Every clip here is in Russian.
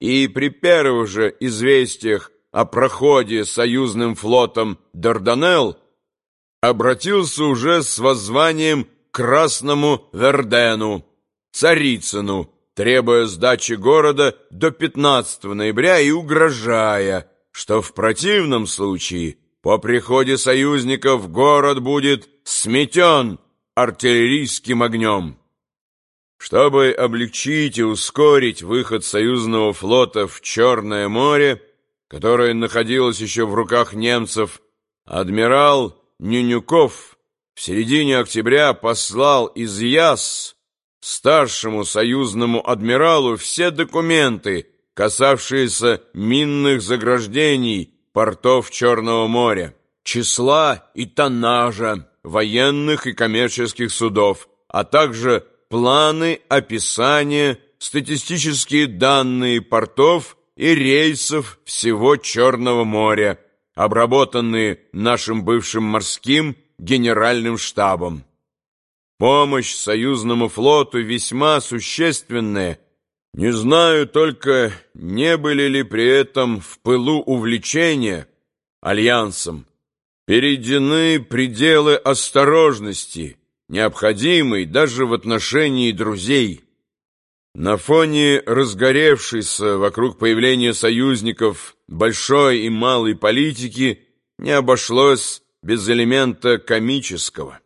и при первых же известиях о проходе союзным флотом Дарданелл обратился уже с воззванием Красному Вердену, Царицыну, требуя сдачи города до 15 ноября и угрожая, что в противном случае по приходе союзников город будет сметен артиллерийским огнем. Чтобы облегчить и ускорить выход союзного флота в Черное море, которое находилось еще в руках немцев, адмирал Нюнюков в середине октября послал из Яс старшему союзному адмиралу все документы, касавшиеся минных заграждений портов Черного моря, числа и тоннажа военных и коммерческих судов, а также планы, описания, статистические данные портов и рейсов всего Черного моря, обработанные нашим бывшим морским генеральным штабом. Помощь союзному флоту весьма существенная. Не знаю только, не были ли при этом в пылу увлечения альянсом перейдены пределы осторожности, необходимой даже в отношении друзей. На фоне разгоревшейся вокруг появления союзников большой и малой политики не обошлось без элемента комического.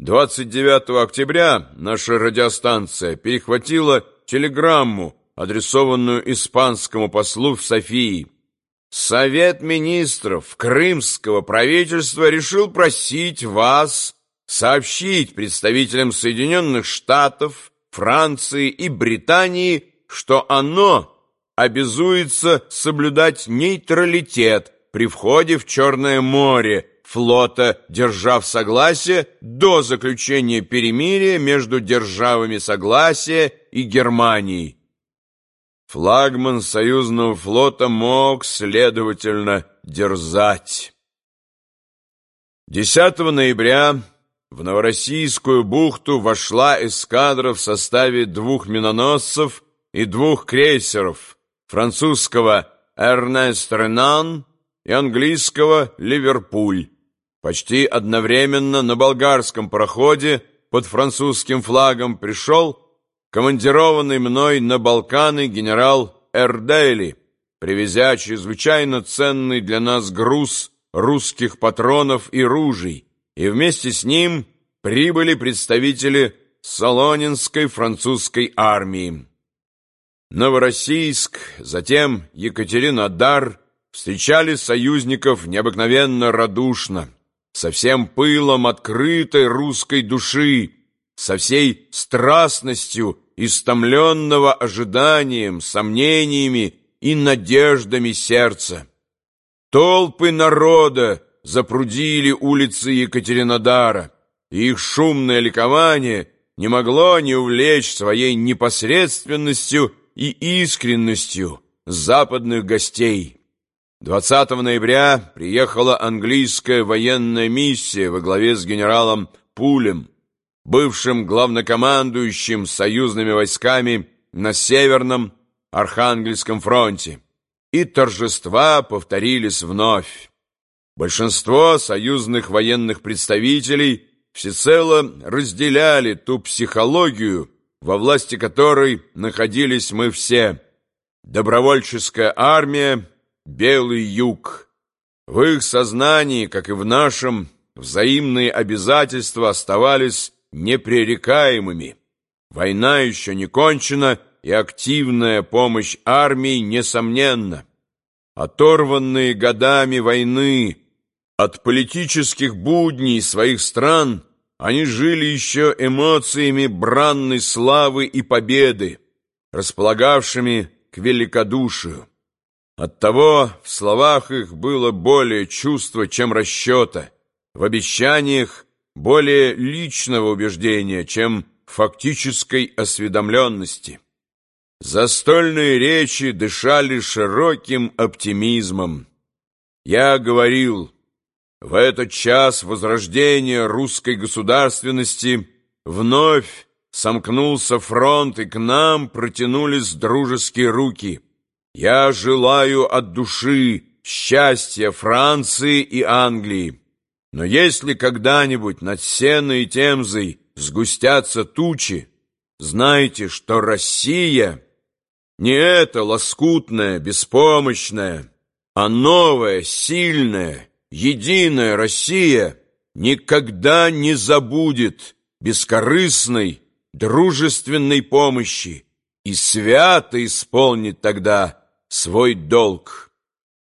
29 октября наша радиостанция перехватила телеграмму, адресованную испанскому послу в Софии. Совет министров крымского правительства решил просить вас сообщить представителям Соединенных Штатов, Франции и Британии, что оно обязуется соблюдать нейтралитет при входе в Черное море флота, держав согласие до заключения перемирия между державами согласия и Германией. Флагман союзного флота мог, следовательно, дерзать. 10 ноября в Новороссийскую бухту вошла эскадра в составе двух миноносцев и двух крейсеров французского «Эрнест Ренан» и английского «Ливерпуль». Почти одновременно на болгарском пароходе под французским флагом пришел командированный мной на Балканы генерал Эрдейли, привезя чрезвычайно ценный для нас груз русских патронов и ружей, и вместе с ним прибыли представители Солонинской французской армии. Новороссийск, затем Екатеринодар встречали союзников необыкновенно радушно, со всем пылом открытой русской души, со всей страстностью истомленного ожиданием, сомнениями и надеждами сердца. Толпы народа запрудили улицы Екатеринодара, и их шумное ликование не могло не увлечь своей непосредственностью и искренностью западных гостей. 20 ноября приехала английская военная миссия во главе с генералом Пулем, бывшим главнокомандующим союзными войсками на Северном Архангельском фронте, и торжества повторились вновь. Большинство союзных военных представителей всецело разделяли ту психологию, во власти которой находились мы все. Добровольческая армия, Белый юг. В их сознании, как и в нашем, взаимные обязательства оставались непререкаемыми. Война еще не кончена, и активная помощь армии несомненна. Оторванные годами войны, от политических будней своих стран они жили еще эмоциями бранной славы и победы, располагавшими к великодушию. Оттого в словах их было более чувства, чем расчета, в обещаниях более личного убеждения, чем фактической осведомленности. Застольные речи дышали широким оптимизмом. Я говорил в этот час возрождения русской государственности вновь сомкнулся фронт, и к нам протянулись дружеские руки. Я желаю от души счастья Франции и Англии. Но если когда-нибудь над Сеной и Темзой сгустятся тучи, знайте, что Россия не эта лоскутная, беспомощная, а новая, сильная, единая Россия никогда не забудет бескорыстной, дружественной помощи и свято исполнит тогда свой долг.